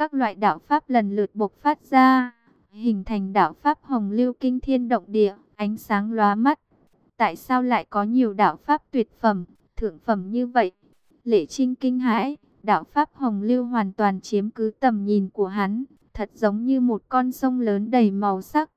các loại đạo pháp lần lượt bộc phát ra, hình thành đạo pháp hồng lưu kinh thiên động địa, ánh sáng lóa mắt. Tại sao lại có nhiều đạo pháp tuyệt phẩm, thượng phẩm như vậy? Lệ Trinh kinh hãi, đạo pháp hồng lưu hoàn toàn chiếm cứ tầm nhìn của hắn, thật giống như một con sông lớn đầy màu sắc.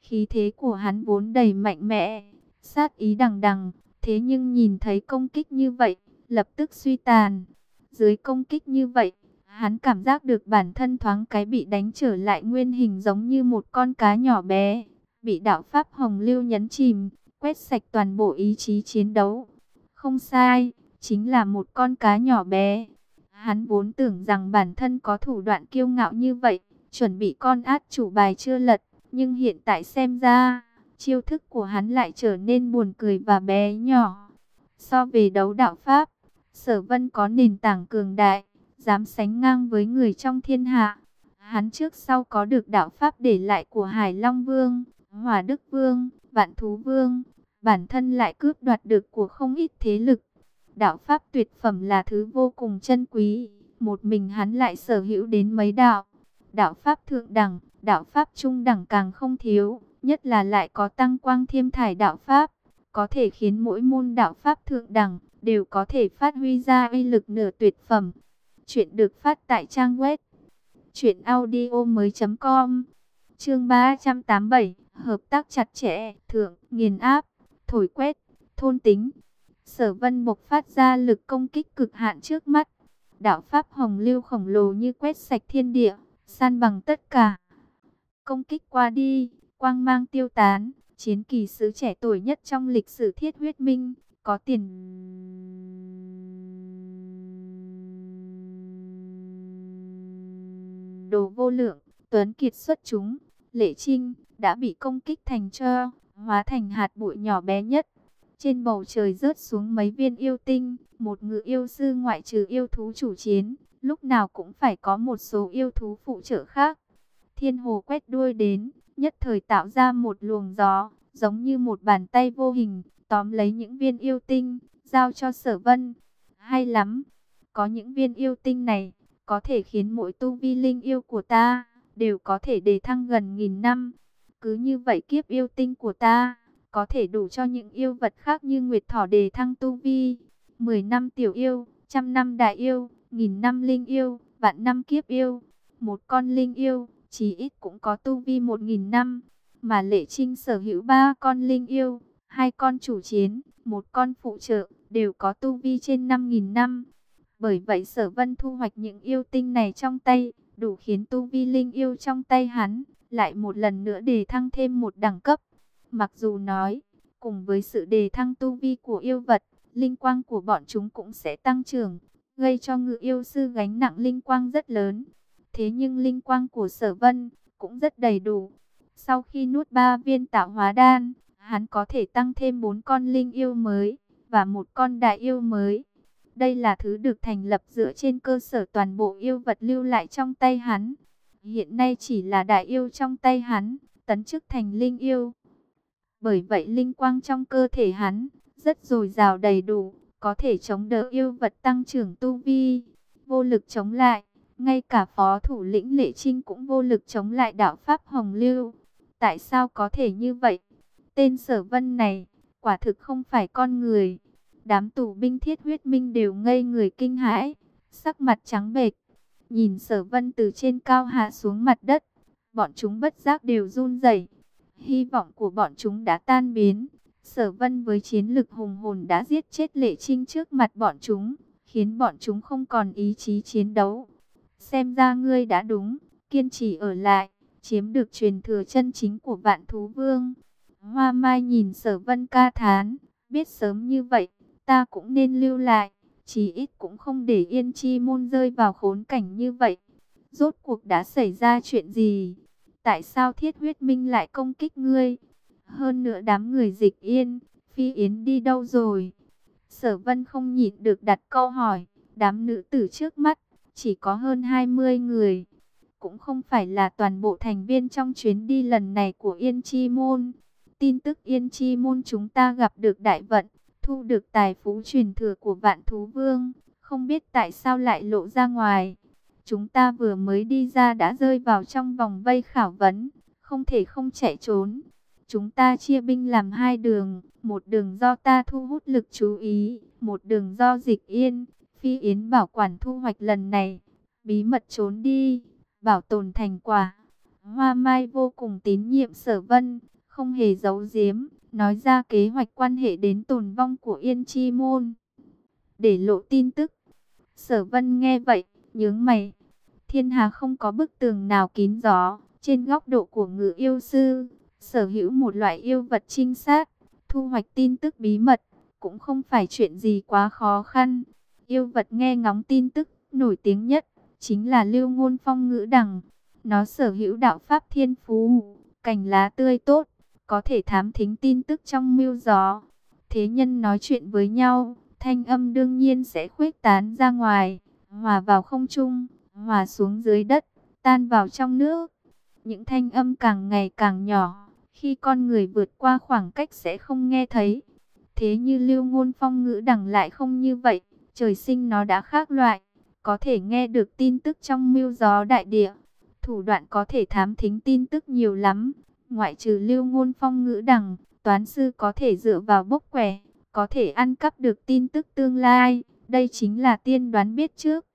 Khí thế của hắn vốn đầy mạnh mẽ, sát ý đằng đằng, thế nhưng nhìn thấy công kích như vậy, lập tức suy tàn. Dưới công kích như vậy, hắn cảm giác được bản thân thoáng cái bị đánh trở lại nguyên hình giống như một con cá nhỏ bé, bị đạo pháp hồng lưu nhấn chìm, quét sạch toàn bộ ý chí chiến đấu. Không sai, chính là một con cá nhỏ bé. Hắn vốn tưởng rằng bản thân có thủ đoạn kiêu ngạo như vậy, chuẩn bị con át chủ bài chưa lật, nhưng hiện tại xem ra, chiêu thức của hắn lại trở nên buồn cười và bé nhỏ. So về đấu đạo Pháp, Sở Vân có nền tảng cường đại, dám sánh ngang với người trong thiên hạ. Hắn trước sau có được đạo Pháp để lại của Hải Long Vương, Hòa Đức Vương, Vạn Thú Vương, bản thân lại cướp đoạt được của không ít thế lực. Đạo Pháp tuyệt phẩm là thứ vô cùng chân quý, một mình hắn lại sở hữu đến mấy đạo. Đạo Pháp thượng đẳng, đạo Pháp trung đẳng càng không thiếu, nhất là lại có tăng quang thiêm thải đạo Pháp, có thể khiến mỗi môn đạo Pháp thượng đẳng, đều có thể phát huy ra uy lực nửa tuyệt phẩm. Chuyện được phát tại trang web truyệnaudiomoi.com. Chương 387, hợp tác chặt chẽ, thượng, nghiền áp, thổi quét, thôn tính. Sở Vân bộc phát ra lực công kích cực hạn trước mắt. Đạo pháp hồng lưu khổng lồ như quét sạch thiên địa, san bằng tất cả. Công kích qua đi, quang mang tiêu tán, chiến kỳ sứ trẻ tuổi nhất trong lịch sử thiết huyết minh, có tiền đồ vô lượng, tuấn kiệt xuất chúng, lệ trinh, đã bị công kích thành cho, hóa thành hạt bụi nhỏ bé nhất. Trên bầu trời rớt xuống mấy viên yêu tinh, một ngự yêu sư ngoại trừ yêu thú chủ chiến, lúc nào cũng phải có một số yêu thú phụ trợ khác. Thiên hồ quét đuôi đến, nhất thời tạo ra một luồng gió, giống như một bàn tay vô hình, tóm lấy những viên yêu tinh, giao cho sở vân. Hay lắm, có những viên yêu tinh này, có thể khiến mỗi tu vi linh yêu của ta, đều có thể đề thăng gần nghìn năm. Cứ như vậy kiếp yêu tinh của ta, có thể đủ cho những yêu vật khác như Nguyệt Thỏ đề thăng tu vi. Mười năm tiểu yêu, trăm năm đại yêu, nghìn năm linh yêu, vạn năm kiếp yêu. Một con linh yêu, chí ít cũng có tu vi một nghìn năm. Mà Lệ Trinh sở hữu ba con linh yêu, hai con chủ chiến, một con phụ trợ, đều có tu vi trên năm nghìn năm. Bởi vậy sở vân thu hoạch những yêu tinh này trong tay, đủ khiến tu vi linh yêu trong tay hắn, lại một lần nữa đề thăng thêm một đẳng cấp. Mặc dù nói, cùng với sự đề thăng tu vi của yêu vật, linh quang của bọn chúng cũng sẽ tăng trưởng, gây cho ngự yêu sư gánh nặng linh quang rất lớn. Thế nhưng linh quang của sở vân cũng rất đầy đủ. Sau khi nuốt ba viên tạo hóa đan, hắn có thể tăng thêm bốn con linh yêu mới và một con đại yêu mới. Đây là thứ được thành lập dựa trên cơ sở toàn bộ yêu vật lưu lại trong tay hắn. Hiện nay chỉ là đại yêu trong tay hắn, tấn chức thành linh yêu. Bởi vậy linh quang trong cơ thể hắn rất dồi dào đầy đủ, có thể chống đỡ yêu vật tăng trưởng tu vi, vô lực chống lại. Ngay cả phó thủ lĩnh Lệ Trinh cũng vô lực chống lại đạo Pháp Hồng Lưu. Tại sao có thể như vậy? Tên sở vân này, quả thực không phải con người. Đám tù binh thiết huyết minh đều ngây người kinh hãi, sắc mặt trắng bệch. Nhìn sở vân từ trên cao hạ xuống mặt đất, bọn chúng bất giác đều run rẩy. Hy vọng của bọn chúng đã tan biến. Sở vân với chiến lực hùng hồn đã giết chết lệ trinh trước mặt bọn chúng, khiến bọn chúng không còn ý chí chiến đấu. Xem ra ngươi đã đúng, kiên trì ở lại, chiếm được truyền thừa chân chính của vạn thú vương. Hoa mai nhìn sở vân ca thán, biết sớm như vậy, ta cũng nên lưu lại, chí ít cũng không để yên chi môn rơi vào khốn cảnh như vậy. Rốt cuộc đã xảy ra chuyện gì? Tại sao thiết huyết minh lại công kích ngươi? Hơn nữa đám người dịch yên, phi yến đi đâu rồi? Sở vân không nhịn được đặt câu hỏi, đám nữ tử trước mắt, chỉ có hơn 20 người. Cũng không phải là toàn bộ thành viên trong chuyến đi lần này của Yên Chi Môn. Tin tức Yên Chi Môn chúng ta gặp được đại vận, thu được tài phú truyền thừa của vạn thú vương, không biết tại sao lại lộ ra ngoài. Chúng ta vừa mới đi ra đã rơi vào trong vòng vây khảo vấn, không thể không chạy trốn. Chúng ta chia binh làm hai đường, một đường do ta thu hút lực chú ý, một đường do dịch yên, phi yến bảo quản thu hoạch lần này, bí mật trốn đi, bảo tồn thành quả. Hoa Mai vô cùng tín nhiệm sở vân, không hề giấu giếm, nói ra kế hoạch quan hệ đến tồn vong của Yên Chi Môn. Để lộ tin tức, sở vân nghe vậy, nhướng mày. Thiên hà không có bức tường nào kín gió, trên góc độ của ngự yêu sư, sở hữu một loại yêu vật trinh sát, thu hoạch tin tức bí mật, cũng không phải chuyện gì quá khó khăn. Yêu vật nghe ngóng tin tức, nổi tiếng nhất, chính là lưu ngôn phong ngữ đằng. Nó sở hữu đạo pháp thiên phú, cành lá tươi tốt, có thể thám thính tin tức trong mưu gió. Thế nhân nói chuyện với nhau, thanh âm đương nhiên sẽ khuếch tán ra ngoài, hòa vào không trung, hòa xuống dưới đất, tan vào trong nước. Những thanh âm càng ngày càng nhỏ, khi con người vượt qua khoảng cách sẽ không nghe thấy. Thế như lưu ngôn phong ngữ đẳng lại không như vậy, trời sinh nó đã khác loại, có thể nghe được tin tức trong mưu gió đại địa. Thủ đoạn có thể thám thính tin tức nhiều lắm, ngoại trừ lưu ngôn phong ngữ đẳng, toán sư có thể dựa vào bốc quẻ, có thể ăn cắp được tin tức tương lai, đây chính là tiên đoán biết trước.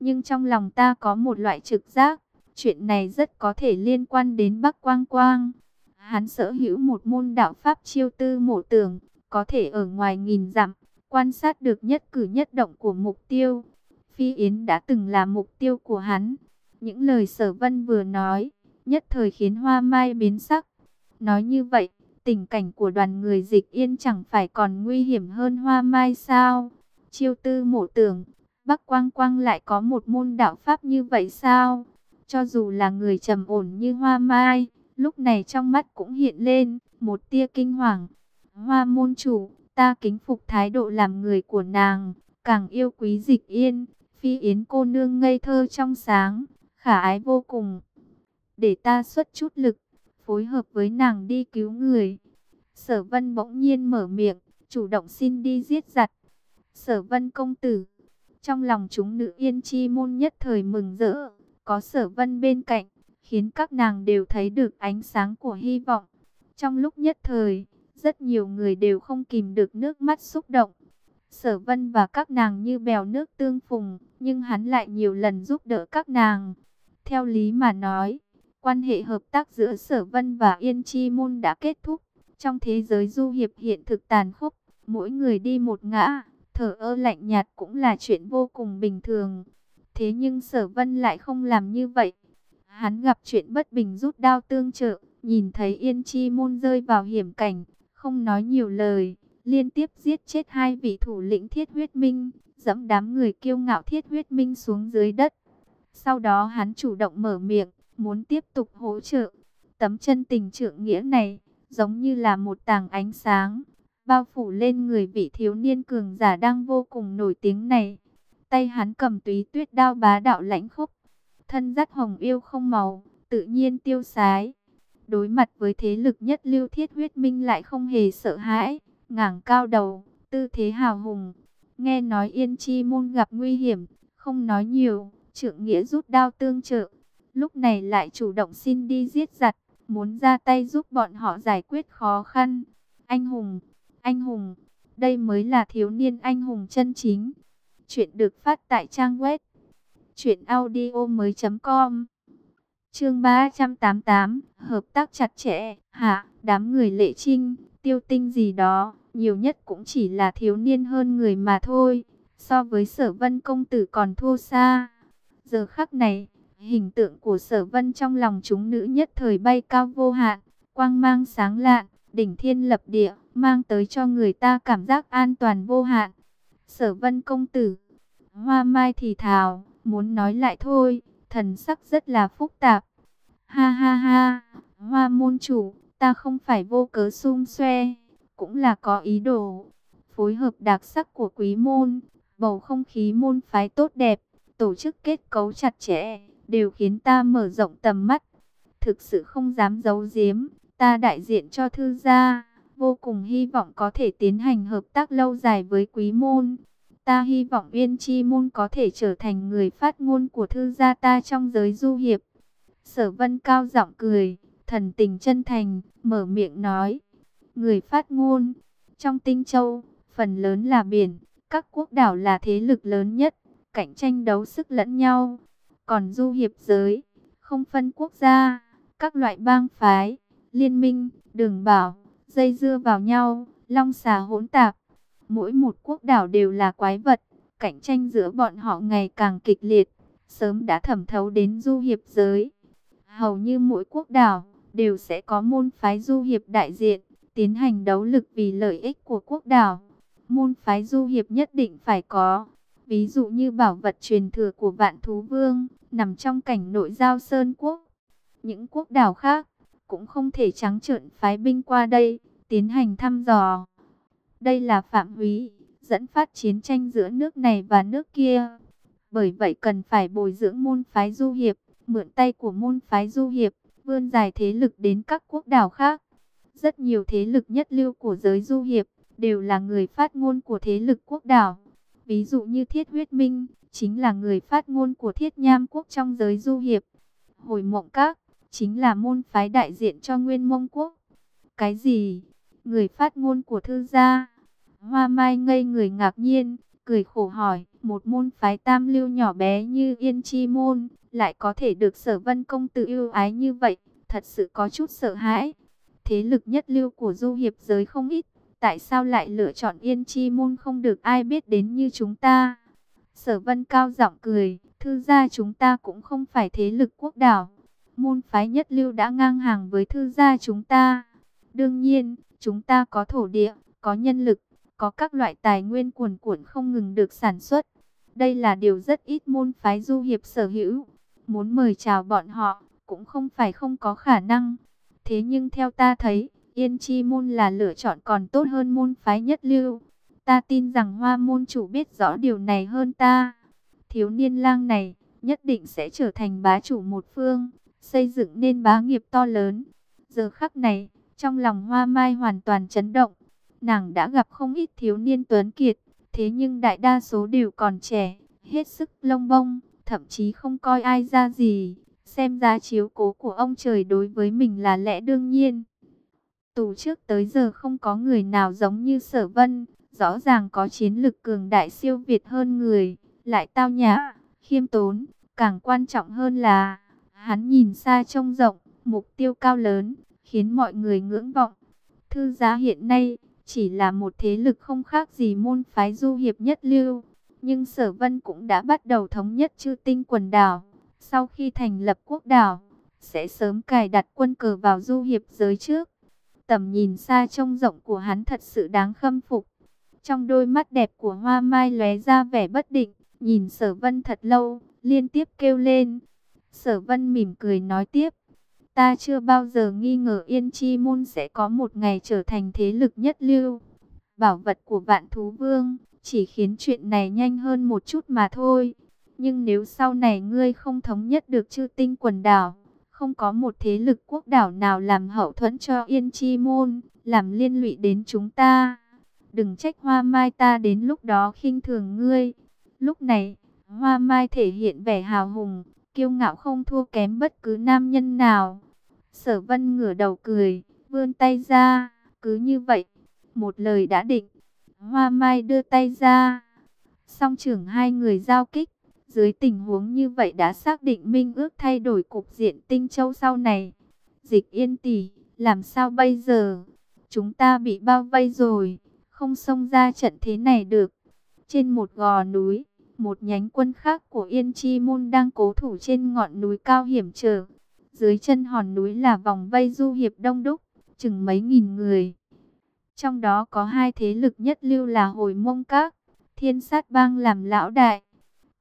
Nhưng trong lòng ta có một loại trực giác, chuyện này rất có thể liên quan đến Bắc Quang Quang. Hắn sở hữu một môn đạo pháp chiêu tư mộ tưởng, có thể ở ngoài nghìn dặm, quan sát được nhất cử nhất động của mục tiêu. Phi Yến đã từng là mục tiêu của hắn. Những lời sở vân vừa nói, nhất thời khiến hoa mai biến sắc. Nói như vậy, tình cảnh của đoàn người dịch yên chẳng phải còn nguy hiểm hơn hoa mai sao? Chiêu tư mộ tưởng, Bắc Quang Quang lại có một môn đạo pháp như vậy sao? Cho dù là người trầm ổn như hoa mai, lúc này trong mắt cũng hiện lên một tia kinh hoàng. Hoa môn chủ, ta kính phục thái độ làm người của nàng, càng yêu quý dịch yên, phi yến cô nương ngây thơ trong sáng, khả ái vô cùng. Để ta xuất chút lực, phối hợp với nàng đi cứu người. Sở vân bỗng nhiên mở miệng, chủ động xin đi giết giặt. Sở vân công tử, trong lòng chúng nữ yên chi môn nhất thời mừng rỡ, có sở vân bên cạnh, khiến các nàng đều thấy được ánh sáng của hy vọng. Trong lúc nhất thời, rất nhiều người đều không kìm được nước mắt xúc động. Sở vân và các nàng như bèo nước tương phùng, nhưng hắn lại nhiều lần giúp đỡ các nàng. Theo lý mà nói, quan hệ hợp tác giữa Sở Vân và Yên Chi Môn đã kết thúc. Trong thế giới du hiệp hiện thực tàn khốc, mỗi người đi một ngã, thở ơ lạnh nhạt cũng là chuyện vô cùng bình thường. Thế nhưng Sở Vân lại không làm như vậy. Hắn gặp chuyện bất bình rút đao tương trợ, nhìn thấy Yên Chi Môn rơi vào hiểm cảnh, không nói nhiều lời, liên tiếp giết chết hai vị thủ lĩnh Thiết Huyết Minh, dẫm đám người kiêu ngạo Thiết Huyết Minh xuống dưới đất. Sau đó hắn chủ động mở miệng, muốn tiếp tục hỗ trợ. Tấm chân tình trượng nghĩa này, giống như là một tàng ánh sáng, bao phủ lên người vị thiếu niên cường giả đang vô cùng nổi tiếng này. Tay hắn cầm túy tuyết đao bá đạo lãnh khốc, thân dắt hồng yêu không màu, tự nhiên tiêu sái. Đối mặt với thế lực nhất lưu thiết huyết minh lại không hề sợ hãi, ngảng cao đầu, tư thế hào hùng. Nghe nói yên chi môn gặp nguy hiểm, không nói nhiều, trượng nghĩa rút đao tương trợ. Lúc này lại chủ động xin đi giết giặt, muốn ra tay giúp bọn họ giải quyết khó khăn. Anh hùng, anh hùng, đây mới là thiếu niên anh hùng chân chính. Chuyện được phát tại trang web truyệnaudiomoi.com. Chương 388, hợp tác chặt chẽ, hạ, đám người lệ trinh, tiêu tinh gì đó, nhiều nhất cũng chỉ là thiếu niên hơn người mà thôi, so với sở vân công tử còn thua xa. Giờ khắc này, hình tượng của sở vân trong lòng chúng nữ nhất thời bay cao vô hạn, quang mang sáng lạ đỉnh thiên lập địa, mang tới cho người ta cảm giác an toàn vô hạn. Sở vân công tử, hoa mai thì thào, muốn nói lại thôi, thần sắc rất là phức tạp. Ha ha ha, hoa môn chủ, ta không phải vô cớ xung xoe, cũng là có ý đồ. Phối hợp đặc sắc của quý môn, bầu không khí môn phái tốt đẹp, tổ chức kết cấu chặt chẽ, đều khiến ta mở rộng tầm mắt. Thực sự không dám giấu giếm, ta đại diện cho thư gia, vô cùng hy vọng có thể tiến hành hợp tác lâu dài với quý môn. Ta hy vọng Yên Chi Môn có thể trở thành người phát ngôn của thư gia ta trong giới du hiệp. Sở Vân cao giọng cười, thần tình chân thành, mở miệng nói. Người phát ngôn, trong tinh châu, phần lớn là biển, các quốc đảo là thế lực lớn nhất, cạnh tranh đấu sức lẫn nhau. Còn du hiệp giới, không phân quốc gia, các loại bang phái, liên minh, đường bảo, dây dưa vào nhau, long xà hỗn tạp. Mỗi một quốc đảo đều là quái vật, cạnh tranh giữa bọn họ ngày càng kịch liệt, sớm đã thẩm thấu đến du hiệp giới. Hầu như mỗi quốc đảo đều sẽ có môn phái du hiệp đại diện, tiến hành đấu lực vì lợi ích của quốc đảo. Môn phái du hiệp nhất định phải có, ví dụ như bảo vật truyền thừa của vạn thú vương, nằm trong cảnh nội giao sơn quốc. Những quốc đảo khác cũng không thể trắng trợn phái binh qua đây, tiến hành thăm dò. Đây là phạm húy, dẫn phát chiến tranh giữa nước này và nước kia. Bởi vậy cần phải bồi dưỡng môn phái du hiệp, mượn tay của môn phái du hiệp, vươn dài thế lực đến các quốc đảo khác. Rất nhiều thế lực nhất lưu của giới du hiệp, đều là người phát ngôn của thế lực quốc đảo. Ví dụ như Thiết Huyết Minh, chính là người phát ngôn của Thiết Nham Quốc trong giới du hiệp. Hồi Mộng Các, chính là môn phái đại diện cho Nguyên Mông Quốc. Cái gì? Người phát ngôn của thư gia? Hoa Mai ngây người ngạc nhiên, cười khổ hỏi, một môn phái tam lưu nhỏ bé như Yên Chi Môn, lại có thể được sở vân công tử yêu ái như vậy, thật sự có chút sợ hãi. Thế lực nhất lưu của du hiệp giới không ít, tại sao lại lựa chọn Yên Chi Môn không được ai biết đến như chúng ta? Sở vân cao giọng cười, thư gia chúng ta cũng không phải thế lực quốc đảo. Môn phái nhất lưu đã ngang hàng với thư gia chúng ta. Đương nhiên, chúng ta có thổ địa, có nhân lực, có các loại tài nguyên cuồn cuộn không ngừng được sản xuất. Đây là điều rất ít môn phái du hiệp sở hữu. Muốn mời chào bọn họ, cũng không phải không có khả năng. Thế nhưng theo ta thấy, Yên Chi môn là lựa chọn còn tốt hơn môn phái nhất lưu. Ta tin rằng hoa môn chủ biết rõ điều này hơn ta. Thiếu niên lang này, nhất định sẽ trở thành bá chủ một phương, xây dựng nên bá nghiệp to lớn. Giờ khắc này, trong lòng hoa mai hoàn toàn chấn động. Nàng đã gặp không ít thiếu niên tuấn kiệt, thế nhưng đại đa số đều còn trẻ, hết sức lông bông, thậm chí không coi ai ra gì. Xem ra chiếu cố của ông trời đối với mình là lẽ đương nhiên. Từ trước tới giờ không có người nào giống như sở vân, rõ ràng có chiến lực cường đại siêu việt hơn người, lại tao nhã, khiêm tốn, càng quan trọng hơn là, hắn nhìn xa trông rộng, mục tiêu cao lớn, khiến mọi người ngưỡng vọng. Thư giá hiện nay, chỉ là một thế lực không khác gì môn phái du hiệp nhất lưu, nhưng sở vân cũng đã bắt đầu thống nhất chư tinh quần đảo. Sau khi thành lập quốc đảo, sẽ sớm cài đặt quân cờ vào du hiệp giới trước. Tầm nhìn xa trông rộng của hắn thật sự đáng khâm phục. Trong đôi mắt đẹp của hoa mai lóe ra vẻ bất định, nhìn sở vân thật lâu, liên tiếp kêu lên. Sở vân mỉm cười nói tiếp. Ta chưa bao giờ nghi ngờ Yên Chi Môn sẽ có một ngày trở thành thế lực nhất lưu. Bảo vật của vạn thú vương, chỉ khiến chuyện này nhanh hơn một chút mà thôi. Nhưng nếu sau này ngươi không thống nhất được chư tinh quần đảo, không có một thế lực quốc đảo nào làm hậu thuẫn cho Yên Chi Môn, làm liên lụy đến chúng ta. Đừng trách Hoa Mai ta đến lúc đó khinh thường ngươi. Lúc này, Hoa Mai thể hiện vẻ hào hùng, kiêu ngạo không thua kém bất cứ nam nhân nào. Sở Vân ngửa đầu cười, vươn tay ra, cứ như vậy, một lời đã định. Hoa Mai đưa tay ra, song trưởng hai người giao kích. Dưới tình huống như vậy đã xác định minh ước thay đổi cục diện tinh châu sau này. Dịch yên tỷ, làm sao bây giờ? Chúng ta bị bao vây rồi, không xông ra trận thế này được. Trên một gò núi, một nhánh quân khác của Yên Chi Môn đang cố thủ trên ngọn núi cao hiểm trở. Dưới chân hòn núi là vòng vây du hiệp đông đúc, chừng mấy nghìn người. Trong đó có hai thế lực nhất lưu là Hồi Mông Các, Thiên Sát Bang làm lão đại.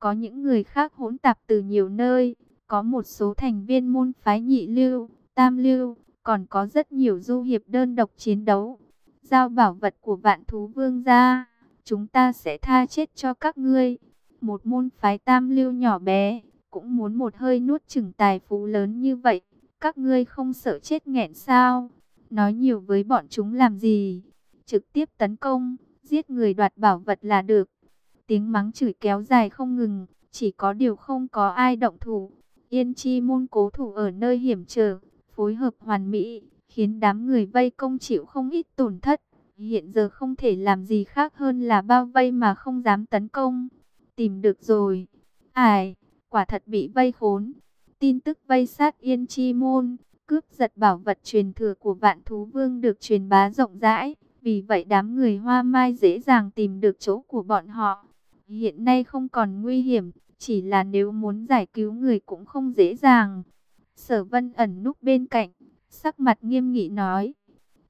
Có những người khác hỗn tạp từ nhiều nơi, có một số thành viên môn phái nhị lưu, tam lưu, còn có rất nhiều du hiệp đơn độc chiến đấu. Giao bảo vật của vạn thú vương ra, chúng ta sẽ tha chết cho các ngươi. Một môn phái tam lưu nhỏ bé, cũng muốn một hơi nuốt chừng tài phú lớn như vậy. Các ngươi không sợ chết nghẹn sao? Nói nhiều với bọn chúng làm gì? Trực tiếp tấn công, giết người đoạt bảo vật là được tiếng mắng chửi kéo dài không ngừng, chỉ có điều không có ai động thủ. Yên chi môn cố thủ ở nơi hiểm trở, phối hợp hoàn mỹ, khiến đám người vây công chịu không ít tổn thất. Hiện giờ không thể làm gì khác hơn là bao vây mà không dám tấn công. Tìm được rồi. Ai, quả thật bị vây khốn. Tin tức vây sát Yên Chi Môn, cướp giật bảo vật truyền thừa của vạn thú vương được truyền bá rộng rãi. Vì vậy đám người hoa mai dễ dàng tìm được chỗ của bọn họ. Hiện nay không còn nguy hiểm, chỉ là nếu muốn giải cứu người cũng không dễ dàng. Sở vân ẩn núp bên cạnh, sắc mặt nghiêm nghị nói.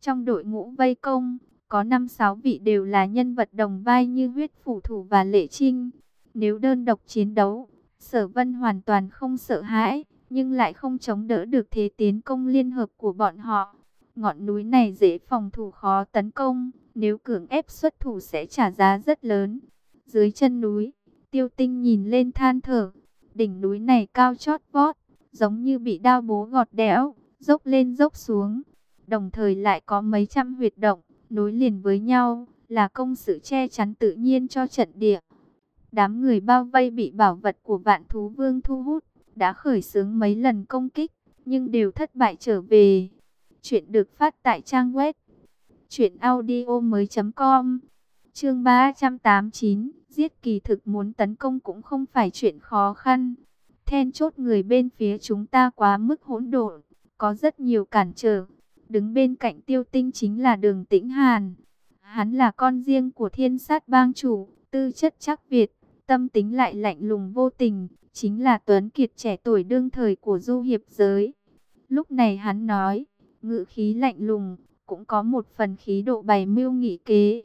Trong đội ngũ vây công, có 5-6 vị đều là nhân vật đồng vai như huyết phủ thủ và lệ trinh. Nếu đơn độc chiến đấu, sở vân hoàn toàn không sợ hãi, nhưng lại không chống đỡ được thế tiến công liên hợp của bọn họ. Ngọn núi này dễ phòng thủ khó tấn công, nếu cưỡng ép xuất thủ sẽ trả giá rất lớn. Dưới chân núi, tiêu tinh nhìn lên than thở, đỉnh núi này cao chót vót, giống như bị đao bố gọt đẽo, dốc lên dốc xuống. Đồng thời lại có mấy trăm huyệt động, nối liền với nhau, là công sự che chắn tự nhiên cho trận địa. Đám người bao vây bị bảo vật của vạn thú vương thu hút, đã khởi xướng mấy lần công kích, nhưng đều thất bại trở về. Chuyện được phát tại trang web truyệnaudiomoi.com. Chương 389, giết kỳ thực muốn tấn công cũng không phải chuyện khó khăn. Then chốt người bên phía chúng ta quá mức hỗn độn, có rất nhiều cản trở. Đứng bên cạnh Tiêu Tinh chính là Đường Tĩnh Hàn. Hắn là con riêng của Thiên Sát Bang chủ, tư chất chắc Việt, tâm tính lại lạnh lùng vô tình, chính là Tuấn Kiệt trẻ tuổi đương thời của du hiệp giới. Lúc này hắn nói, ngự khí lạnh lùng, cũng có một phần khí độ bày mưu nghị kế.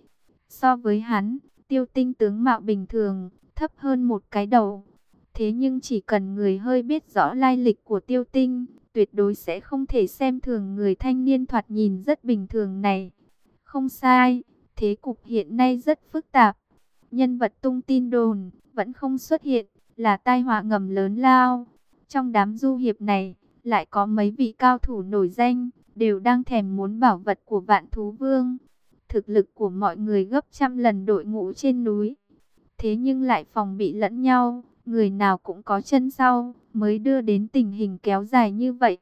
So với hắn, tiêu tinh tướng mạo bình thường, thấp hơn một cái đầu. Thế nhưng chỉ cần người hơi biết rõ lai lịch của tiêu tinh, tuyệt đối sẽ không thể xem thường người thanh niên thoạt nhìn rất bình thường này. Không sai, thế cục hiện nay rất phức tạp. Nhân vật tung tin đồn, vẫn không xuất hiện, là tai họa ngầm lớn lao. Trong đám du hiệp này, lại có mấy vị cao thủ nổi danh, đều đang thèm muốn bảo vật của vạn thú vương. Thực lực của mọi người gấp trăm lần đội ngũ trên núi. Thế nhưng lại phòng bị lẫn nhau, người nào cũng có chân sau, mới đưa đến tình hình kéo dài như vậy.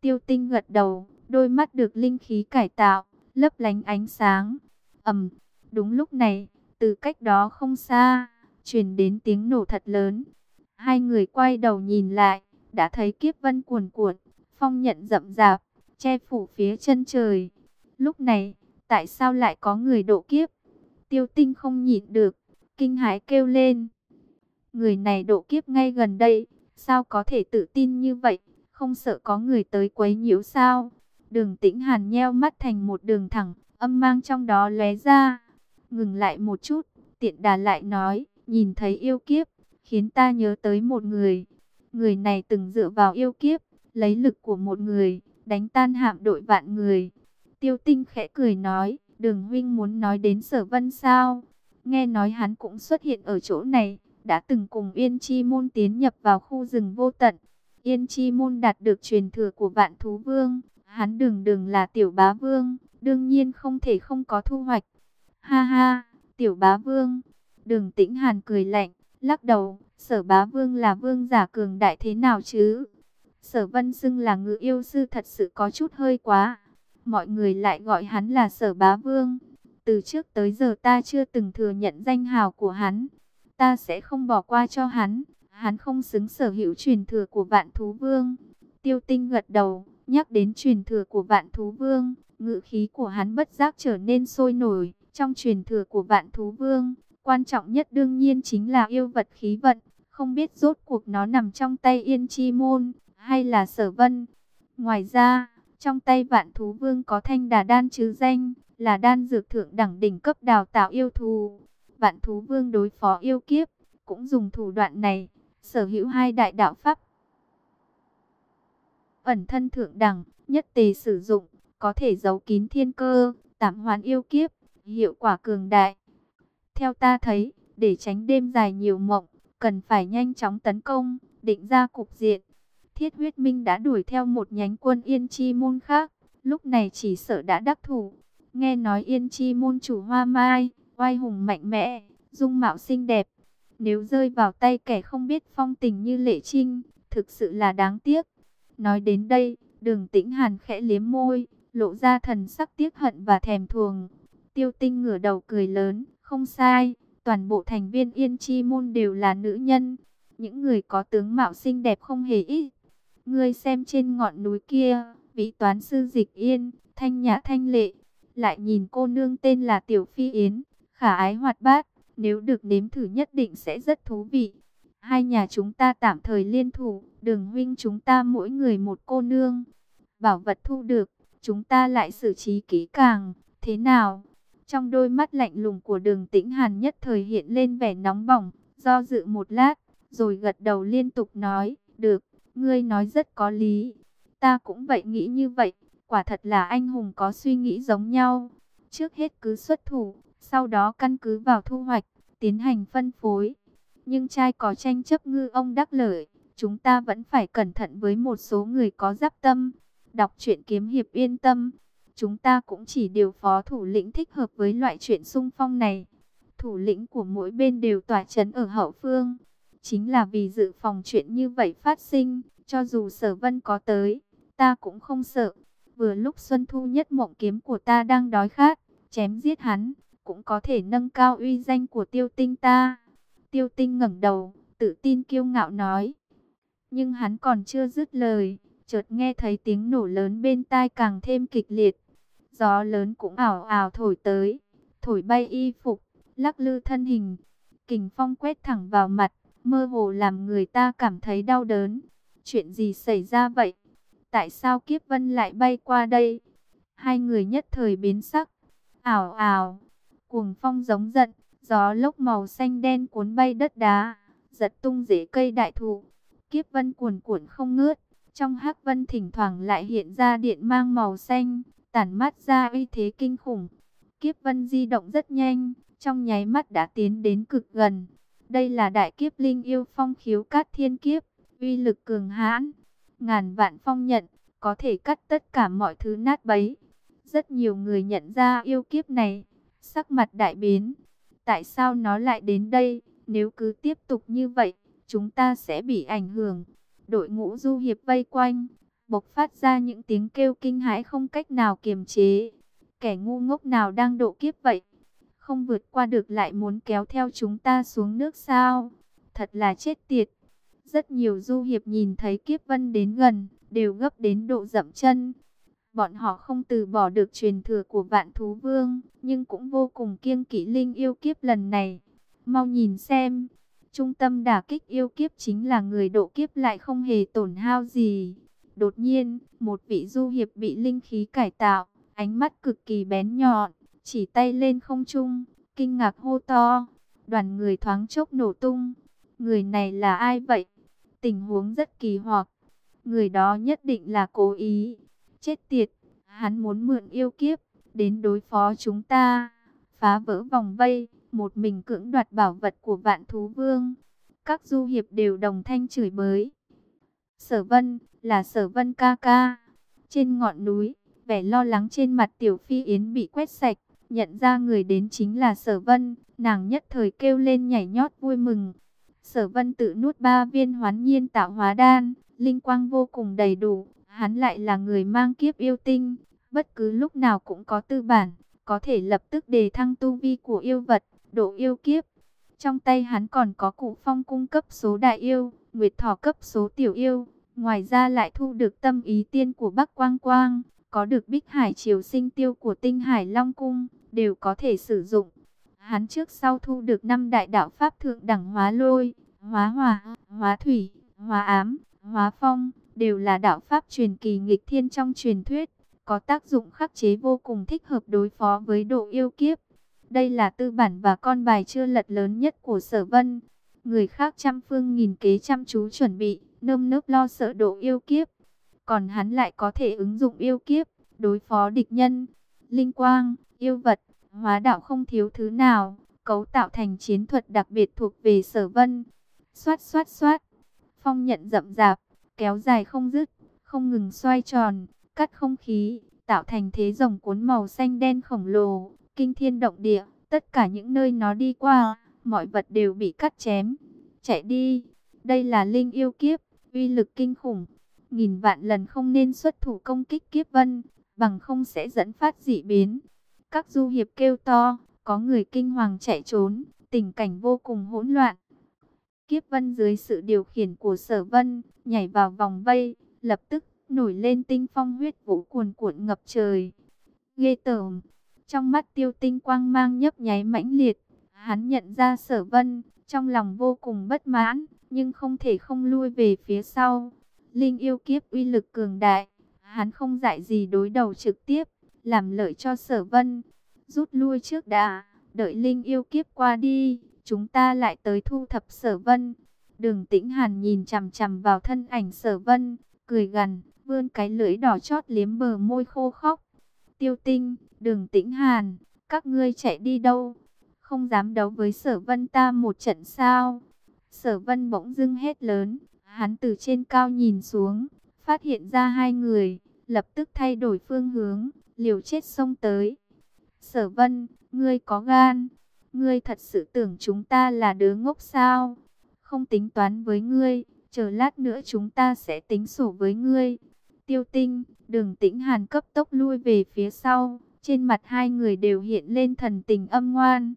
Tiêu tinh gật đầu, đôi mắt được linh khí cải tạo, lấp lánh ánh sáng. ầm, đúng lúc này, từ cách đó không xa, truyền đến tiếng nổ thật lớn. Hai người quay đầu nhìn lại, đã thấy kiếp vân cuồn cuộn, phong nhận rậm rạp, che phủ phía chân trời. Lúc này, tại sao lại có người độ kiếp? Tiêu tinh không nhịn được, kinh hãi kêu lên. Người này độ kiếp ngay gần đây, sao có thể tự tin như vậy, không sợ có người tới quấy nhiễu sao? Đường tĩnh hàn nheo mắt thành một đường thẳng, âm mang trong đó lóe ra. Ngừng lại một chút, tiện đà lại nói, nhìn thấy yêu kiếp, khiến ta nhớ tới một người. Người này từng dựa vào yêu kiếp, lấy lực của một người, đánh tan hạm đội vạn người. Tiêu tinh khẽ cười nói, đường huynh muốn nói đến sở vân sao? Nghe nói hắn cũng xuất hiện ở chỗ này, đã từng cùng Yên Chi Môn tiến nhập vào khu rừng vô tận. Yên Chi Môn đạt được truyền thừa của vạn thú vương, hắn đường đường là tiểu bá vương, đương nhiên không thể không có thu hoạch. Ha ha, tiểu bá vương, đường tĩnh hàn cười lạnh, lắc đầu, sở bá vương là vương giả cường đại thế nào chứ? Sở vân xưng là ngự yêu sư thật sự có chút hơi quá. Mọi người lại gọi hắn là sở bá vương. Từ trước tới giờ ta chưa từng thừa nhận danh hào của hắn. Ta sẽ không bỏ qua cho hắn. Hắn không xứng sở hữu truyền thừa của vạn thú vương. Tiêu tinh gật đầu, nhắc đến truyền thừa của vạn thú vương. Ngự khí của hắn bất giác trở nên sôi nổi. Trong truyền thừa của vạn thú vương, quan trọng nhất đương nhiên chính là yêu vật khí vận. Không biết rốt cuộc nó nằm trong tay Yên Chi Môn, hay là sở vân. Ngoài ra, trong tay vạn thú vương có thanh đà đan chứ danh, là đan dược thượng đẳng đỉnh cấp đào tạo yêu thù Vạn thú vương đối phó yêu kiếp, cũng dùng thủ đoạn này, sở hữu hai đại đạo pháp. Ẩn thân thượng đẳng, nhất tề sử dụng, có thể giấu kín thiên cơ, tạm hoán yêu kiếp, hiệu quả cường đại. Theo ta thấy, để tránh đêm dài nhiều mộng, cần phải nhanh chóng tấn công, định ra cục diện. Thiết huyết minh đã đuổi theo một nhánh quân Yên Chi môn khác, lúc này chỉ sợ đã đắc thủ. Nghe nói Yên Chi môn chủ Hoa Mai, oai hùng mạnh mẽ, dung mạo xinh đẹp. Nếu rơi vào tay kẻ không biết phong tình như Lệ Trinh, thực sự là đáng tiếc. Nói đến đây, đường tĩnh hàn khẽ liếm môi, lộ ra thần sắc tiếc hận và thèm thuồng. Tiêu tinh ngửa đầu cười lớn, không sai, toàn bộ thành viên yên chi môn đều là nữ nhân. Những người có tướng mạo xinh đẹp không hề ít. Ngươi xem trên ngọn núi kia, vị toán sư dịch yên, thanh nhã thanh lệ. Lại nhìn cô nương tên là Tiểu Phi Yến, khả ái hoạt bát, nếu được nếm thử nhất định sẽ rất thú vị. Hai nhà chúng ta tạm thời liên thủ, đường huynh chúng ta mỗi người một cô nương. Bảo vật thu được, chúng ta lại xử trí kỹ càng, thế nào? Trong đôi mắt lạnh lùng của đường tĩnh hàn nhất thời hiện lên vẻ nóng bỏng, do dự một lát, rồi gật đầu liên tục nói, được, ngươi nói rất có lý. Ta cũng vậy nghĩ như vậy, quả thật là anh hùng có suy nghĩ giống nhau. Trước hết cứ xuất thủ, sau đó căn cứ vào thu hoạch, tiến hành phân phối. Nhưng trai có tranh chấp ngư ông đắc lợi, chúng ta vẫn phải cẩn thận với một số người có giáp tâm. Đọc truyện kiếm hiệp yên tâm, chúng ta cũng chỉ điều phó thủ lĩnh thích hợp với loại chuyện sung phong này. Thủ lĩnh của mỗi bên đều tỏa chấn ở hậu phương. Chính là vì dự phòng chuyện như vậy phát sinh, cho dù sở vân có tới, ta cũng không sợ. Vừa lúc Xuân Thu nhất mộng kiếm của ta đang đói khát, chém giết hắn, cũng có thể nâng cao uy danh của tiêu tinh ta. Tiêu tinh ngẩng đầu, tự tin kiêu ngạo nói. Nhưng hắn còn chưa dứt lời, chợt nghe thấy tiếng nổ lớn bên tai càng thêm kịch liệt. Gió lớn cũng ảo ảo thổi tới, thổi bay y phục, lắc lư thân hình. Kình phong quét thẳng vào mặt, mơ hồ làm người ta cảm thấy đau đớn. Chuyện gì xảy ra vậy? Tại sao kiếp vân lại bay qua đây? Hai người nhất thời biến sắc. Ảo ảo, cuồng phong giống giận, gió lốc màu xanh đen cuốn bay đất đá, giật tung rễ cây đại thụ. Kiếp vân cuồn cuộn không ngớt, trong hắc vân thỉnh thoảng lại hiện ra điện mang màu xanh, tản mắt ra uy thế kinh khủng. Kiếp vân di động rất nhanh, trong nháy mắt đã tiến đến cực gần. Đây là đại kiếp linh yêu phong khiếu cát thiên kiếp, uy lực cường hãn, ngàn vạn phong nhận, có thể cắt tất cả mọi thứ nát bấy. Rất nhiều người nhận ra yêu kiếp này, sắc mặt đại biến. Tại sao nó lại đến đây? Nếu cứ tiếp tục như vậy, chúng ta sẽ bị ảnh hưởng. Đội ngũ du hiệp vây quanh, bộc phát ra những tiếng kêu kinh hãi không cách nào kiềm chế. Kẻ ngu ngốc nào đang độ kiếp vậy? Không vượt qua được lại muốn kéo theo chúng ta xuống nước sao? Thật là chết tiệt. Rất nhiều du hiệp nhìn thấy kiếp vân đến gần, đều gấp đến độ dậm chân. Bọn họ không từ bỏ được truyền thừa của vạn thú vương, nhưng cũng vô cùng kiêng kỵ linh yêu kiếp lần này. Mau nhìn xem, trung tâm đả kích yêu kiếp chính là người độ kiếp lại không hề tổn hao gì. Đột nhiên, một vị du hiệp bị linh khí cải tạo, ánh mắt cực kỳ bén nhọn, chỉ tay lên không trung, kinh ngạc hô to. Đoàn người thoáng chốc nổ tung. Người này là ai vậy? Tình huống rất kỳ hoặc. Người đó nhất định là cố ý. Chết tiệt, hắn muốn mượn yêu kiếp, đến đối phó chúng ta. Phá vỡ vòng vây, một mình cưỡng đoạt bảo vật của vạn thú vương. Các du hiệp đều đồng thanh chửi bới. Sở vân, là sở vân ca ca. Trên ngọn núi, vẻ lo lắng trên mặt tiểu phi yến bị quét sạch. Nhận ra người đến chính là sở vân, nàng nhất thời kêu lên nhảy nhót vui mừng. Sở vân tự nuốt ba viên hoán nhiên tạo hóa đan, linh quang vô cùng đầy đủ, hắn lại là người mang kiếp yêu tinh, bất cứ lúc nào cũng có tư bản, có thể lập tức đề thăng tu vi của yêu vật, độ yêu kiếp. Trong tay hắn còn có cụ phong cung cấp số đại yêu, nguyệt thỏ cấp số tiểu yêu, ngoài ra lại thu được tâm ý tiên của Bắc Quang Quang, có được bích hải triều sinh tiêu của tinh hải Long Cung, đều có thể sử dụng. Hắn trước sau thu được năm đại đạo pháp thượng đẳng hóa lôi, hóa hỏa, hóa thủy, hóa ám, hóa phong, đều là đạo pháp truyền kỳ nghịch thiên trong truyền thuyết, có tác dụng khắc chế vô cùng thích hợp đối phó với độ yêu kiếp. Đây là tư bản và con bài chưa lật lớn nhất của sở vân. Người khác trăm phương nghìn kế chăm chú chuẩn bị, nơm nớp lo sợ độ yêu kiếp. Còn hắn lại có thể ứng dụng yêu kiếp, đối phó địch nhân. Linh quang, yêu vật, hóa đạo không thiếu thứ nào, cấu tạo thành chiến thuật đặc biệt thuộc về sở vân. Xoát xoát xoát, phong nhận rậm rạp, kéo dài không dứt, không ngừng xoay tròn, cắt không khí, tạo thành thế rồng cuốn màu xanh đen khổng lồ, kinh thiên động địa. Tất cả những nơi nó đi qua, mọi vật đều bị cắt chém. Chạy đi, đây là linh yêu kiếp, uy lực kinh khủng. Nghìn vạn lần không nên xuất thủ công kích kiếp vân, bằng không sẽ dẫn phát dị biến. Các du hiệp kêu to, có người kinh hoàng chạy trốn, tình cảnh vô cùng hỗn loạn. Kiếp vân dưới sự điều khiển của sở vân, nhảy vào vòng vây, lập tức nổi lên tinh phong huyết vũ cuồn cuộn ngập trời. Ghê tởm, trong mắt tiêu tinh quang mang nhấp nháy mãnh liệt, hắn nhận ra sở vân, trong lòng vô cùng bất mãn, nhưng không thể không lui về phía sau. Linh yêu kiếp uy lực cường đại, hắn không dạy gì đối đầu trực tiếp, làm lợi cho sở vân. Rút lui trước đã, đợi Linh yêu kiếp qua đi, chúng ta lại tới thu thập sở vân. Đường tĩnh hàn nhìn chằm chằm vào thân ảnh sở vân, cười gằn, vươn cái lưỡi đỏ chót liếm bờ môi khô khóc. Tiêu tinh, đường tĩnh hàn, các ngươi chạy đi đâu? Không dám đấu với sở vân ta một trận sao? Sở vân bỗng dưng hét lớn, hắn từ trên cao nhìn xuống, phát hiện ra hai người, lập tức thay đổi phương hướng, liều chết xông tới. Sở vân, ngươi có gan, ngươi thật sự tưởng chúng ta là đứa ngốc sao? Không tính toán với ngươi, chờ lát nữa chúng ta sẽ tính sổ với ngươi. Tiêu tinh, đường tĩnh hàn cấp tốc lui về phía sau, trên mặt hai người đều hiện lên thần tình âm ngoan.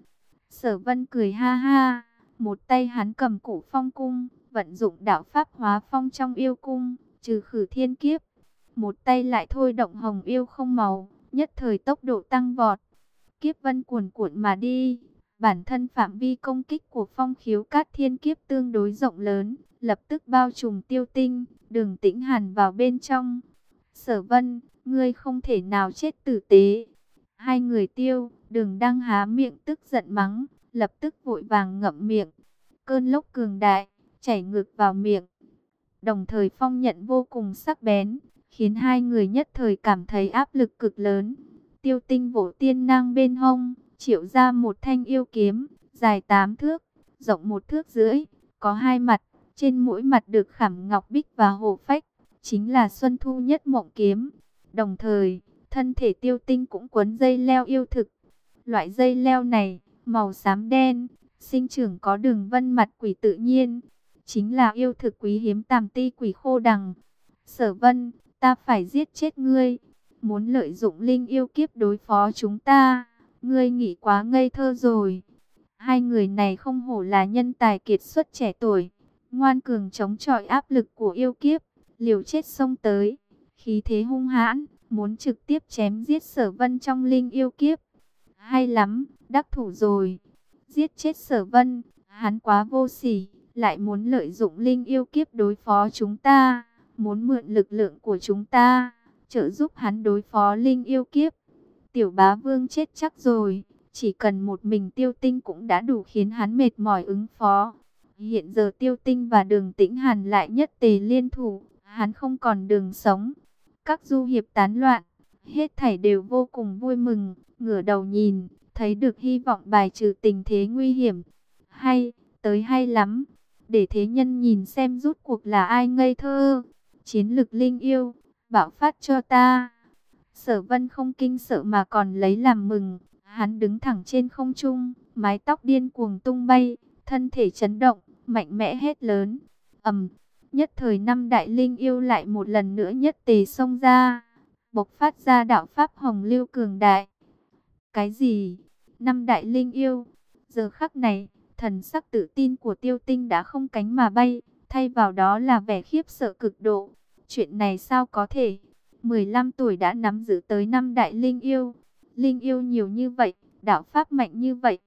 Sở vân cười ha ha, một tay hắn cầm cổ phong cung, vận dụng đạo pháp hóa phong trong yêu cung, trừ khử thiên kiếp. Một tay lại thôi động hồng yêu không màu, nhất thời tốc độ tăng vọt. Kiếp vân cuồn cuộn mà đi, bản thân phạm vi công kích của phong khiếu cát thiên kiếp tương đối rộng lớn, lập tức bao trùm tiêu tinh, đường tĩnh hàn vào bên trong. Sở vân, ngươi không thể nào chết tử tế. Hai người tiêu, đường đang há miệng tức giận mắng, lập tức vội vàng ngậm miệng. Cơn lốc cường đại, chảy ngược vào miệng. Đồng thời phong nhận vô cùng sắc bén, khiến hai người nhất thời cảm thấy áp lực cực lớn. Tiêu tinh vỗ tiên năng bên hông, triệu ra một thanh yêu kiếm, dài 8 thước, rộng một thước rưỡi, có hai mặt, trên mỗi mặt được khảm ngọc bích và hồ phách, chính là Xuân Thu nhất mộng kiếm. Đồng thời, thân thể tiêu tinh cũng quấn dây leo yêu thực. Loại dây leo này, màu xám đen, sinh trưởng có đường vân mặt quỷ tự nhiên, chính là yêu thực quý hiếm tàm ti quỷ khô đằng. Sở vân, ta phải giết chết ngươi, muốn lợi dụng linh yêu kiếp đối phó chúng ta, ngươi nghĩ quá ngây thơ rồi. Hai người này không hổ là nhân tài kiệt xuất trẻ tuổi, ngoan cường chống chọi áp lực của yêu kiếp, liều chết xông tới, khí thế hung hãn, muốn trực tiếp chém giết sở vân trong linh yêu kiếp. Hay lắm, đắc thủ rồi, giết chết sở vân, hắn quá vô sỉ, lại muốn lợi dụng linh yêu kiếp đối phó chúng ta, muốn mượn lực lượng của chúng ta, trợ giúp hắn đối phó linh yêu kiếp. Tiểu bá vương chết chắc rồi, chỉ cần một mình tiêu tinh cũng đã đủ khiến hắn mệt mỏi ứng phó. Hiện giờ tiêu tinh và đường tĩnh hàn lại nhất tề liên thủ, hắn không còn đường sống. Các du hiệp tán loạn, hết thảy đều vô cùng vui mừng, ngửa đầu nhìn, thấy được hy vọng bài trừ tình thế nguy hiểm. Hay, tới hay lắm, để thế nhân nhìn xem rút cuộc là ai ngây thơ. Chiến lực linh yêu, bảo phát cho ta. Sở vân không kinh sợ mà còn lấy làm mừng, hắn đứng thẳng trên không trung, mái tóc điên cuồng tung bay, thân thể chấn động, mạnh mẽ hết lớn. ầm, nhất thời năm đại linh yêu lại một lần nữa nhất tề xông ra, bộc phát ra đạo pháp hồng lưu cường đại. Cái gì? Năm đại linh yêu? Giờ khắc này, thần sắc tự tin của tiêu tinh đã không cánh mà bay, thay vào đó là vẻ khiếp sợ cực độ. Chuyện này sao có thể? 15 tuổi đã nắm giữ tới năm đại linh yêu. Linh yêu nhiều như vậy, đạo pháp mạnh như vậy.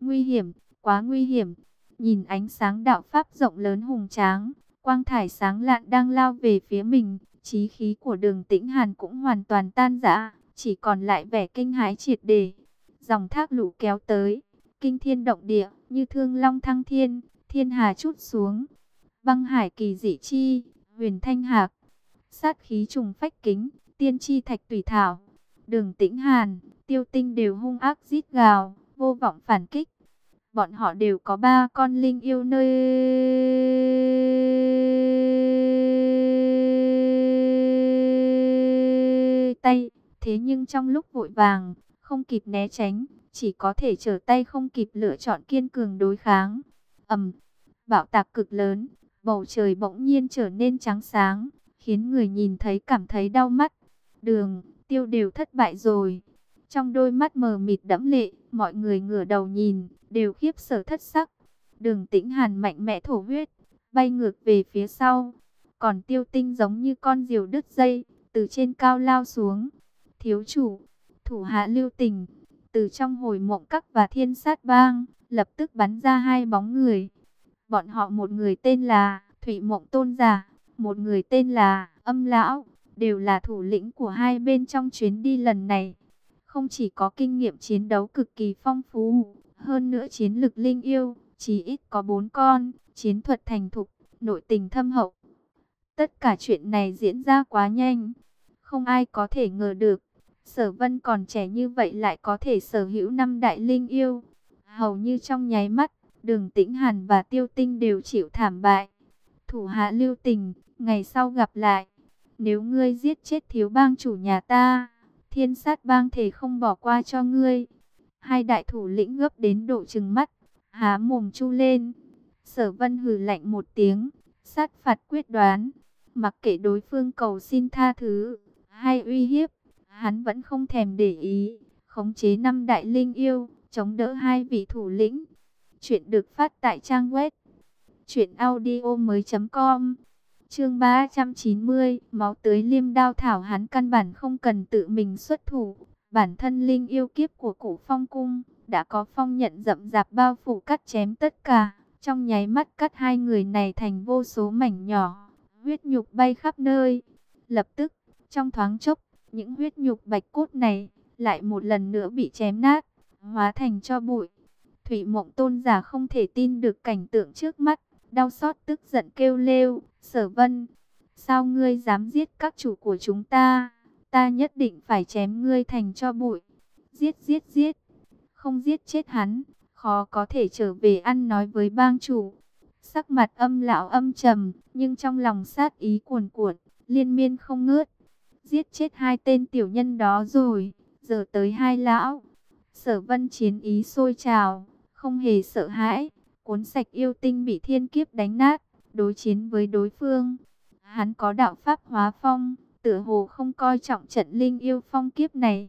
Nguy hiểm, quá nguy hiểm. Nhìn ánh sáng đạo pháp rộng lớn hùng tráng, quang thải sáng lạn đang lao về phía mình, trí khí của đường tĩnh hàn cũng hoàn toàn tan rã, chỉ còn lại vẻ kinh hãi triệt đề. Dòng thác lũ kéo tới, kinh thiên động địa, như thương long thăng thiên, thiên hà chút xuống. Băng hải kỳ dị chi, huyền thanh hạc, sát khí trùng phách kính, tiên chi thạch tùy thảo. Đường tĩnh hàn, tiêu tinh đều hung ác rít gào, vô vọng phản kích. Bọn họ đều có ba con linh yêu nơi tay. Thế nhưng trong lúc vội vàng, không kịp né tránh, chỉ có thể trở tay không kịp lựa chọn kiên cường đối kháng. ầm, bạo tạc cực lớn, bầu trời bỗng nhiên trở nên trắng sáng, khiến người nhìn thấy cảm thấy đau mắt. Đường, tiêu đều thất bại rồi. Trong đôi mắt mờ mịt đẫm lệ, mọi người ngửa đầu nhìn, đều khiếp sợ thất sắc. Đường tĩnh hàn mạnh mẽ thổ huyết, bay ngược về phía sau. Còn tiêu tinh giống như con diều đứt dây, từ trên cao lao xuống. Thiếu chủ, thủ hạ lưu tình, từ trong hồi mộng các và thiên sát bang, lập tức bắn ra hai bóng người. Bọn họ một người tên là Thủy Mộng Tôn Giả, một người tên là Âm Lão, đều là thủ lĩnh của hai bên trong chuyến đi lần này. Không chỉ có kinh nghiệm chiến đấu cực kỳ phong phú, hơn nữa chiến lực linh yêu, chỉ ít có bốn con, chiến thuật thành thục, nội tình thâm hậu. Tất cả chuyện này diễn ra quá nhanh, không ai có thể ngờ được. Sở Vân còn trẻ như vậy lại có thể sở hữu năm đại linh yêu. Hầu như trong nháy mắt, Đường Tĩnh Hàn và Tiêu Tinh đều chịu thảm bại. Thủ hạ lưu tình, ngày sau gặp lại. Nếu ngươi giết chết thiếu bang chủ nhà ta, thiên sát bang thể không bỏ qua cho ngươi. Hai đại thủ lĩnh gấp đến độ trừng mắt, há mồm chu lên. Sở vân hừ lạnh một tiếng, sát phạt quyết đoán. Mặc kệ đối phương cầu xin tha thứ, hay uy hiếp, hắn vẫn không thèm để ý. Khống chế năm đại linh yêu, chống đỡ hai vị thủ lĩnh. Chuyện được phát tại trang web chuyện audio mới.com Chương 390, máu tưới liêm đao thảo hắn căn bản không cần tự mình xuất thủ. Bản thân linh yêu kiếp của cổ phong cung, đã có phong nhận rậm rạp bao phủ cắt chém tất cả. Trong nháy mắt cắt hai người này thành vô số mảnh nhỏ, huyết nhục bay khắp nơi. Lập tức, trong thoáng chốc, những huyết nhục bạch cốt này, lại một lần nữa bị chém nát, hóa thành cho bụi. Thủy mộng tôn giả không thể tin được cảnh tượng trước mắt đau xót tức giận kêu lêu, sở vân, sao ngươi dám giết các chủ của chúng ta, ta nhất định phải chém ngươi thành cho bụi, giết giết giết, không giết chết hắn, khó có thể trở về ăn nói với bang chủ. Sắc mặt âm lão âm trầm, nhưng trong lòng sát ý cuồn cuộn, liên miên không ngớt. Giết chết hai tên tiểu nhân đó rồi, giờ tới hai lão. Sở vân chiến ý sôi trào, không hề sợ hãi, cuốn sạch yêu tinh bị thiên kiếp đánh nát, đối chiến với đối phương. Hắn có đạo pháp hóa phong, tựa hồ không coi trọng trận linh yêu phong kiếp này.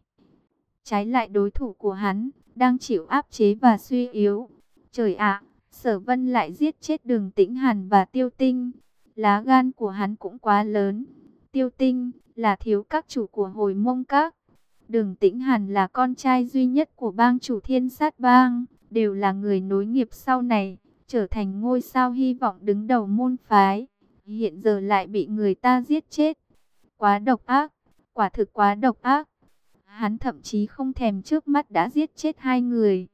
Trái lại đối thủ của hắn, đang chịu áp chế và suy yếu. Trời ạ, sở vân lại giết chết đường tĩnh hàn và tiêu tinh. Lá gan của hắn cũng quá lớn. Tiêu tinh, là thiếu các chủ của hồi mông các. Đường tĩnh hàn là con trai duy nhất của bang chủ thiên sát bang đều là người nối nghiệp sau này, trở thành ngôi sao hy vọng đứng đầu môn phái. Hiện giờ lại bị người ta giết chết. Quá độc ác, quả thực quá độc ác. Hắn thậm chí không thèm trước mắt đã giết chết hai người.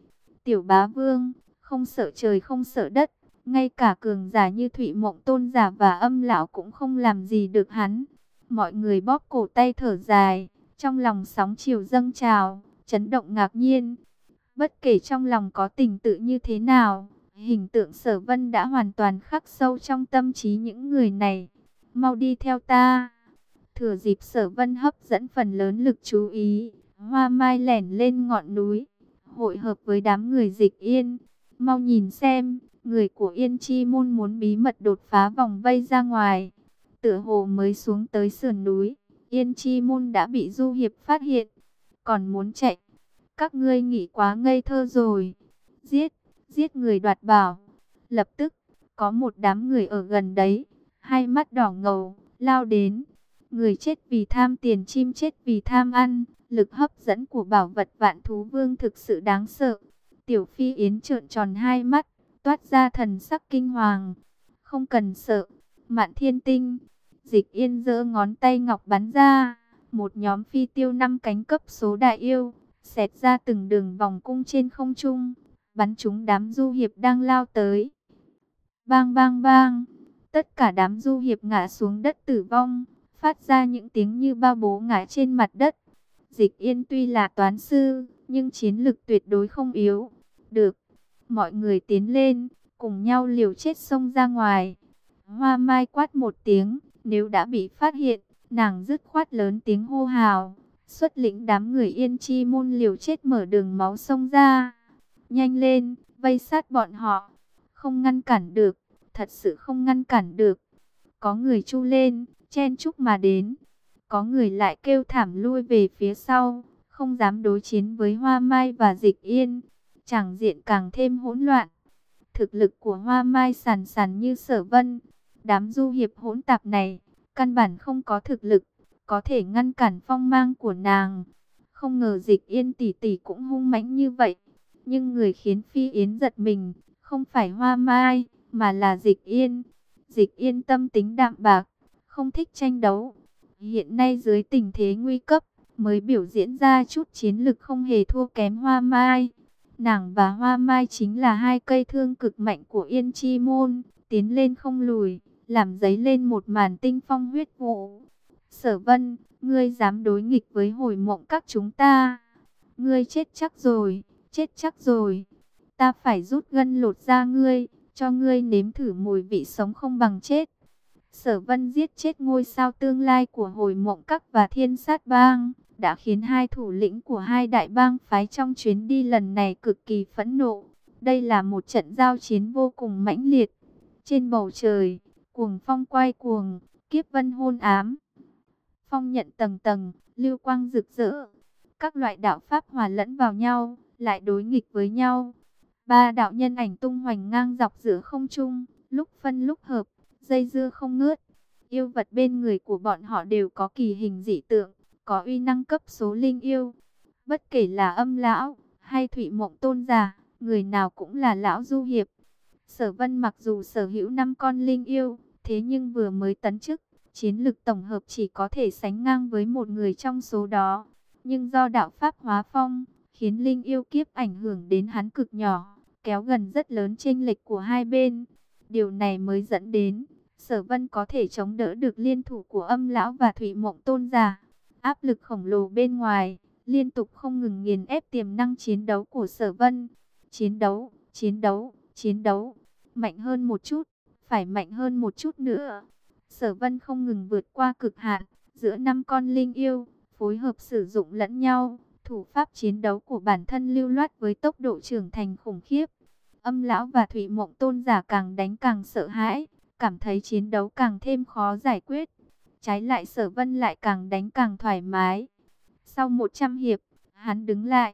Tiểu bá vương, không sợ trời không sợ đất. Ngay cả cường giả như Thụy Mộng Tôn giả và âm lão cũng không làm gì được hắn. Mọi người bóp cổ tay thở dài, trong lòng sóng chiều dâng trào, chấn động ngạc nhiên. Bất kể trong lòng có tình tự như thế nào, hình tượng sở vân đã hoàn toàn khắc sâu trong tâm trí những người này. Mau đi theo ta. Thừa dịp sở vân hấp dẫn phần lớn lực chú ý, hoa mai lẻn lên ngọn núi, hội hợp với đám người dịch yên. Mau nhìn xem, người của Yên Chi Môn muốn bí mật đột phá vòng vây ra ngoài. Tựa hồ mới xuống tới sườn núi, Yên Chi Môn đã bị Du Hiệp phát hiện, còn muốn chạy các ngươi nghĩ quá ngây thơ rồi. Giết, giết người đoạt bảo. Lập tức, có một đám người ở gần đấy, hai mắt đỏ ngầu, lao đến. Người chết vì tham tiền chim chết vì tham ăn. Lực hấp dẫn của bảo vật vạn thú vương thực sự đáng sợ. Tiểu phi yến trợn tròn hai mắt, toát ra thần sắc kinh hoàng. Không cần sợ, mạn thiên tinh. Dịch yên giơ ngón tay ngọc bắn ra. Một nhóm phi tiêu năm cánh cấp số đại yêu, xẹt ra từng đường vòng cung trên không trung, bắn chúng đám du hiệp đang lao tới. Bang bang bang, tất cả đám du hiệp ngã xuống đất tử vong, phát ra những tiếng như bao bố ngã trên mặt đất. Dịch yên tuy là toán sư, nhưng chiến lực tuyệt đối không yếu. Được, mọi người tiến lên, cùng nhau liều chết xông ra ngoài. Hoa mai quát một tiếng, nếu đã bị phát hiện, nàng dứt khoát lớn tiếng hô hào Xuất lĩnh đám người yên chi môn liều chết mở đường máu sông ra. Nhanh lên, vây sát bọn họ. Không ngăn cản được, thật sự không ngăn cản được. Có người chu lên, chen chúc mà đến. Có người lại kêu thảm lui về phía sau, không dám đối chiến với Hoa Mai và Dịch Yên. Chẳng diện càng thêm hỗn loạn. Thực lực của Hoa Mai sàn sàn như sở vân. Đám du hiệp hỗn tạp này, căn bản không có thực lực, có thể ngăn cản phong mang của nàng. Không ngờ Dịch Yên tỷ tỷ cũng hung mãnh như vậy. Nhưng người khiến Phi Yến giật mình, không phải Hoa Mai, mà là Dịch Yên. Dịch Yên tâm tính đạm bạc, không thích tranh đấu. Hiện nay dưới tình thế nguy cấp, mới biểu diễn ra chút chiến lực không hề thua kém Hoa Mai. Nàng và Hoa Mai chính là hai cây thương cực mạnh của Yên Chi Môn, tiến lên không lùi, làm giấy lên một màn tinh phong huyết vụ. Sở Vân, ngươi dám đối nghịch với hồi mộng các chúng ta. Ngươi chết chắc rồi, chết chắc rồi. Ta phải rút gân lột ra ngươi, cho ngươi nếm thử mùi vị sống không bằng chết. Sở Vân giết chết ngôi sao tương lai của hồi mộng các và thiên sát bang, đã khiến hai thủ lĩnh của hai đại bang phái trong chuyến đi lần này cực kỳ phẫn nộ. Đây là một trận giao chiến vô cùng mãnh liệt. Trên bầu trời, cuồng phong quay cuồng, kiếp vân hôn ám. Phong nhận tầng tầng, lưu quang rực rỡ. Các loại đạo pháp hòa lẫn vào nhau, lại đối nghịch với nhau. Ba đạo nhân ảnh tung hoành ngang dọc giữa không trung, lúc phân lúc hợp, dây dưa không ngớt. Yêu vật bên người của bọn họ đều có kỳ hình dị tượng, có uy năng cấp số linh yêu. Bất kể là âm lão hay thủy mộng tôn giả, người nào cũng là lão du hiệp. Sở vân mặc dù sở hữu năm con linh yêu, thế nhưng vừa mới tấn chức, chiến lực tổng hợp chỉ có thể sánh ngang với một người trong số đó. Nhưng do đạo pháp hóa phong, khiến linh yêu kiếp ảnh hưởng đến hắn cực nhỏ, kéo gần rất lớn chênh lệch của hai bên. Điều này mới dẫn đến, sở vân có thể chống đỡ được liên thủ của âm lão và thủy mộng tôn giả. Áp lực khổng lồ bên ngoài, liên tục không ngừng nghiền ép tiềm năng chiến đấu của sở vân. Chiến đấu, chiến đấu, chiến đấu, mạnh hơn một chút, phải mạnh hơn một chút nữa. Sở vân không ngừng vượt qua cực hạn, giữa năm con linh yêu, phối hợp sử dụng lẫn nhau, thủ pháp chiến đấu của bản thân lưu loát với tốc độ trưởng thành khủng khiếp. Âm lão và Thủy Mộng Tôn giả càng đánh càng sợ hãi, cảm thấy chiến đấu càng thêm khó giải quyết. Trái lại Sở Vân lại càng đánh càng thoải mái. Sau 100 hiệp, hắn đứng lại.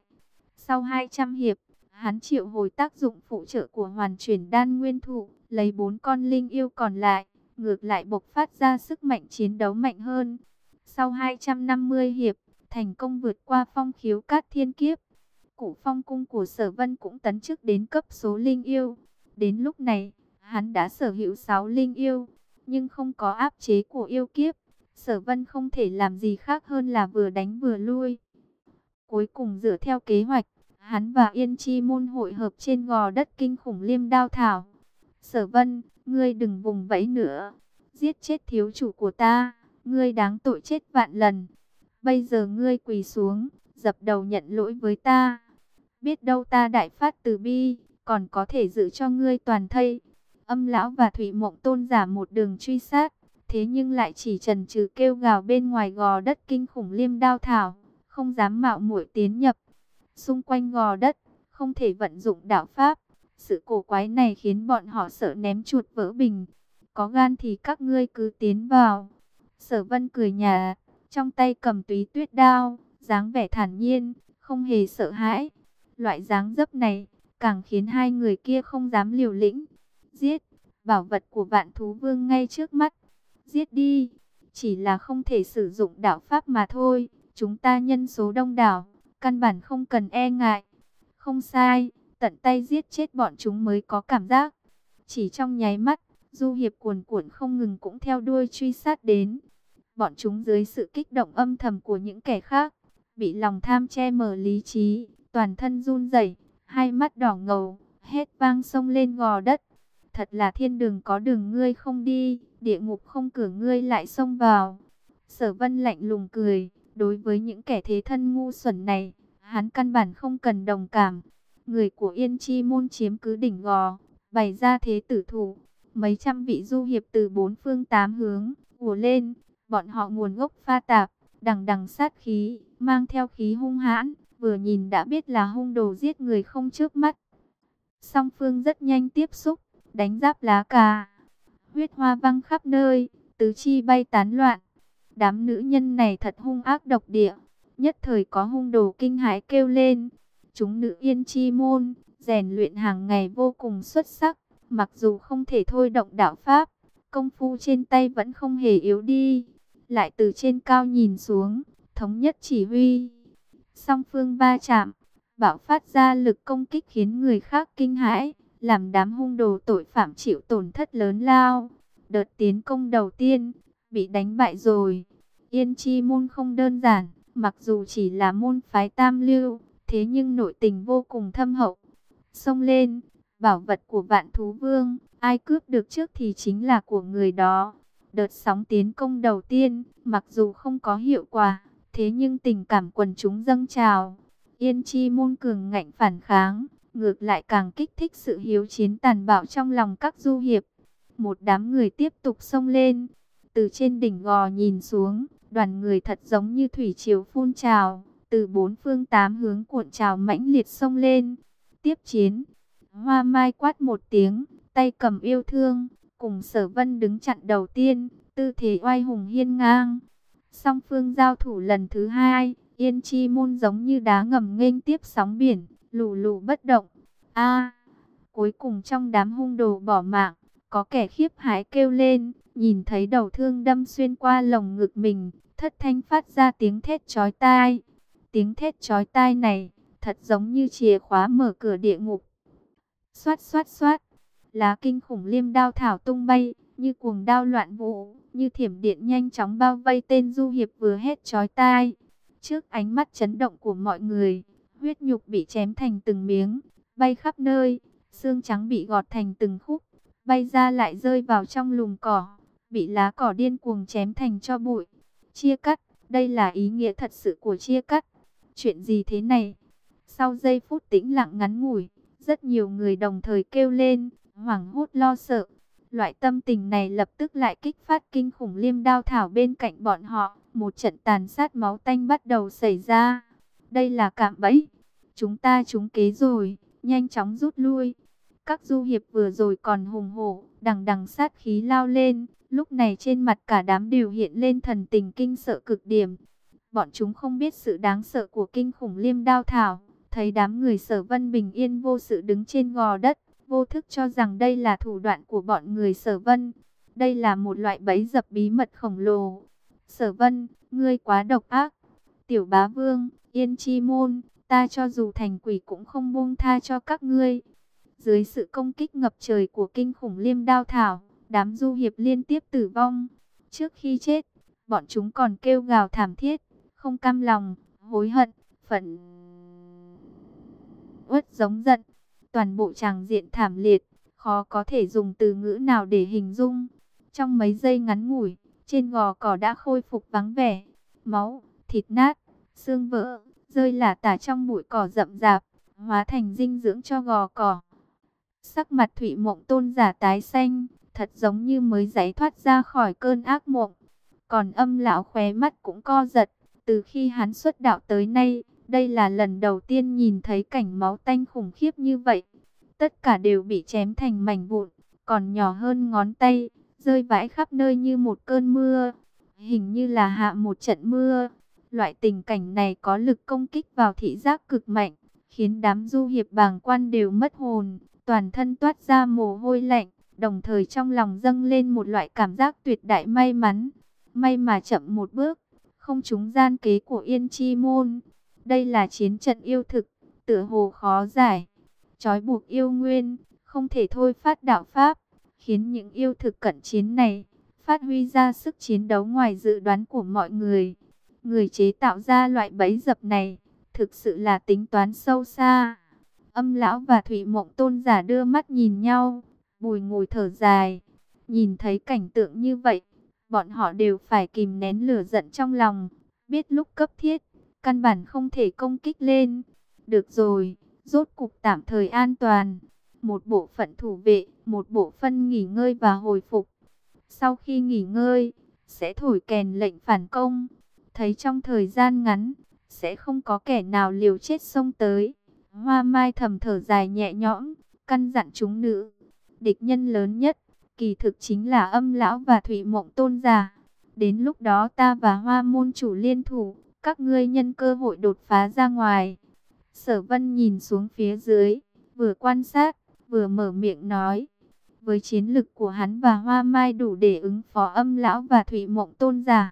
Sau 200 hiệp, hắn triệu hồi tác dụng phụ trợ của hoàn chuyển đan nguyên thụ, lấy bốn con linh yêu còn lại, ngược lại bộc phát ra sức mạnh chiến đấu mạnh hơn. Sau 250 hiệp, thành công vượt qua phong khiếu cát thiên kiếp. Cụ phong cung của sở vân cũng tấn chức đến cấp số linh yêu. Đến lúc này, hắn đã sở hữu 6 linh yêu, nhưng không có áp chế của yêu kiếp. Sở vân không thể làm gì khác hơn là vừa đánh vừa lui. Cuối cùng dựa theo kế hoạch, hắn và Yên Chi môn hội hợp trên gò đất kinh khủng liêm đao thảo. Sở vân, ngươi đừng vùng vẫy nữa. Giết chết thiếu chủ của ta, ngươi đáng tội chết vạn lần. Bây giờ ngươi quỳ xuống, dập đầu nhận lỗi với ta. Biết đâu ta đại phát từ bi, còn có thể giữ cho ngươi toàn thây. Âm lão và Thủy Mộng tôn giả một đường truy sát, thế nhưng lại chỉ trần trừ kêu gào bên ngoài gò đất kinh khủng liêm đao thảo, không dám mạo muội tiến nhập. Xung quanh gò đất, không thể vận dụng đạo pháp. Sự cổ quái này khiến bọn họ sợ ném chuột vỡ bình. Có gan thì các ngươi cứ tiến vào. Sở vân cười nhà, trong tay cầm túy tuyết đao, dáng vẻ thản nhiên, không hề sợ hãi. Loại dáng dấp này, càng khiến hai người kia không dám liều lĩnh. Giết, bảo vật của vạn thú vương ngay trước mắt. Giết đi, chỉ là không thể sử dụng đạo pháp mà thôi. Chúng ta nhân số đông đảo, căn bản không cần e ngại. Không sai, tận tay giết chết bọn chúng mới có cảm giác. Chỉ trong nháy mắt, du hiệp cuồn cuộn không ngừng cũng theo đuôi truy sát đến. Bọn chúng dưới sự kích động âm thầm của những kẻ khác, bị lòng tham che mờ lý trí, toàn thân run rẩy, hai mắt đỏ ngầu, hết vang sông lên gò đất. Thật là thiên đường có đường ngươi không đi, địa ngục không cửa ngươi lại xông vào. Sở vân lạnh lùng cười, đối với những kẻ thế thân ngu xuẩn này, hắn căn bản không cần đồng cảm. Người của Yên Chi môn chiếm cứ đỉnh gò, bày ra thế tử thủ. Mấy trăm vị du hiệp từ bốn phương tám hướng, ùa lên, bọn họ nguồn gốc pha tạp, đằng đằng sát khí, mang theo khí hung hãn, vừa nhìn đã biết là hung đồ giết người không trước mắt. Song phương rất nhanh tiếp xúc, đánh giáp lá cà, huyết hoa văng khắp nơi, tứ chi bay tán loạn. Đám nữ nhân này thật hung ác độc địa, nhất thời có hung đồ kinh hãi kêu lên. Chúng nữ yên chi môn, rèn luyện hàng ngày vô cùng xuất sắc, mặc dù không thể thôi động đạo pháp, công phu trên tay vẫn không hề yếu đi. Lại từ trên cao nhìn xuống, thống nhất chỉ huy. Song phương ba chạm, bạo phát ra lực công kích khiến người khác kinh hãi, làm đám hung đồ tội phạm chịu tổn thất lớn lao. Đợt tiến công đầu tiên, bị đánh bại rồi. Yên chi môn không đơn giản, mặc dù chỉ là môn phái tam lưu, thế nhưng nội tình vô cùng thâm hậu. Xông lên, bảo vật của vạn thú vương, ai cướp được trước thì chính là của người đó. Đợt sóng tiến công đầu tiên, mặc dù không có hiệu quả, thế nhưng tình cảm quần chúng dâng trào. Yên chi môn cường ngạnh phản kháng, ngược lại càng kích thích sự hiếu chiến tàn bạo trong lòng các du hiệp. Một đám người tiếp tục xông lên, từ trên đỉnh gò nhìn xuống, đoàn người thật giống như thủy triều phun trào, từ bốn phương tám hướng cuộn trào mãnh liệt sông lên. Tiếp chiến, hoa mai quát một tiếng, tay cầm yêu thương, cùng sở vân đứng chặn đầu tiên, tư thế oai hùng hiên ngang. Song phương giao thủ lần thứ hai, yên chi môn giống như đá ngầm nghênh tiếp sóng biển, lù lù bất động. A, cuối cùng trong đám hung đồ bỏ mạng, có kẻ khiếp hãi kêu lên, nhìn thấy đầu thương đâm xuyên qua lồng ngực mình, thất thanh phát ra tiếng thét chói tai. Tiếng thét chói tai này, thật giống như chìa khóa mở cửa địa ngục. Xoát xoát xoát, lá kinh khủng liêm đao thảo tung bay, như cuồng đao loạn vũ, như thiểm điện nhanh chóng bao vây tên du hiệp vừa hét chói tai. Trước ánh mắt chấn động của mọi người, huyết nhục bị chém thành từng miếng, bay khắp nơi, xương trắng bị gọt thành từng khúc, bay ra lại rơi vào trong lùm cỏ, bị lá cỏ điên cuồng chém thành cho bụi. Chia cắt, đây là ý nghĩa thật sự của chia cắt. Chuyện gì thế này? Sau giây phút tĩnh lặng ngắn ngủi, rất nhiều người đồng thời kêu lên, hoảng hốt lo sợ. Loại tâm tình này lập tức lại kích phát kinh khủng liêm đao thảo bên cạnh bọn họ. Một trận tàn sát máu tanh bắt đầu xảy ra. Đây là cạm bẫy. Chúng ta trúng kế rồi, nhanh chóng rút lui. Các du hiệp vừa rồi còn hùng hổ, đằng đằng sát khí lao lên. Lúc này trên mặt cả đám đều hiện lên thần tình kinh sợ cực điểm. Bọn chúng không biết sự đáng sợ của kinh khủng liêm đao thảo. Thấy đám người sở vân bình yên vô sự đứng trên gò đất. Vô thức cho rằng đây là thủ đoạn của bọn người sở vân. Đây là một loại bẫy dập bí mật khổng lồ. Sở vân, ngươi quá độc ác. Tiểu bá vương, yên chi môn, ta cho dù thành quỷ cũng không buông tha cho các ngươi. Dưới sự công kích ngập trời của kinh khủng liêm đao thảo, đám du hiệp liên tiếp tử vong. Trước khi chết, bọn chúng còn kêu gào thảm thiết, không cam lòng, hối hận, phẫn uất giống giận. Toàn bộ tràng diện thảm liệt, khó có thể dùng từ ngữ nào để hình dung. Trong mấy giây ngắn ngủi, trên gò cỏ đã khôi phục vắng vẻ, máu, thịt nát, xương vỡ, rơi lả tả trong bụi cỏ rậm rạp, hóa thành dinh dưỡng cho gò cỏ. Sắc mặt Thụy Mộng Tôn giả tái xanh, thật giống như mới giải thoát ra khỏi cơn ác mộng. Còn âm lão khóe mắt cũng co giật, từ khi hắn xuất đạo tới nay, đây là lần đầu tiên nhìn thấy cảnh máu tanh khủng khiếp như vậy. Tất cả đều bị chém thành mảnh vụn, còn nhỏ hơn ngón tay, rơi vãi khắp nơi như một cơn mưa. Hình như là hạ một trận mưa. Loại tình cảnh này có lực công kích vào thị giác cực mạnh, khiến đám du hiệp bàng quan đều mất hồn, toàn thân toát ra mồ hôi lạnh, đồng thời trong lòng dâng lên một loại cảm giác tuyệt đại may mắn. May mà chậm một bước, không trúng gian kế của Yên Chi Môn. Đây là chiến trận yêu thực, tựa hồ khó giải, Chói buộc yêu nguyên, không thể thôi phát đạo Pháp, khiến những yêu thực cận chiến này phát huy ra sức chiến đấu ngoài dự đoán của mọi người. Người chế tạo ra loại bẫy dập này, thực sự là tính toán sâu xa. Âm lão và Thủy Mộng Tôn giả đưa mắt nhìn nhau, bùi ngồi thở dài. Nhìn thấy cảnh tượng như vậy, bọn họ đều phải kìm nén lửa giận trong lòng, biết lúc cấp thiết, căn bản không thể công kích lên. Được rồi, rốt cục tạm thời an toàn. Một bộ phận thủ vệ, một bộ phân nghỉ ngơi và hồi phục. Sau khi nghỉ ngơi, sẽ thổi kèn lệnh phản công. thấy trong thời gian ngắn, sẽ không có kẻ nào liều chết xông tới. Hoa Mai thầm thở dài nhẹ nhõm, căn dặn chúng nữ. Địch nhân lớn nhất, kỳ thực chính là âm lão và thủy mộng tôn giả. Đến lúc đó ta và hoa môn chủ liên thủ, các ngươi nhân cơ hội đột phá ra ngoài. Sở vân nhìn xuống phía dưới, vừa quan sát, vừa mở miệng nói. Với chiến lực của hắn và hoa mai đủ để ứng phó âm lão và thủy mộng tôn giả.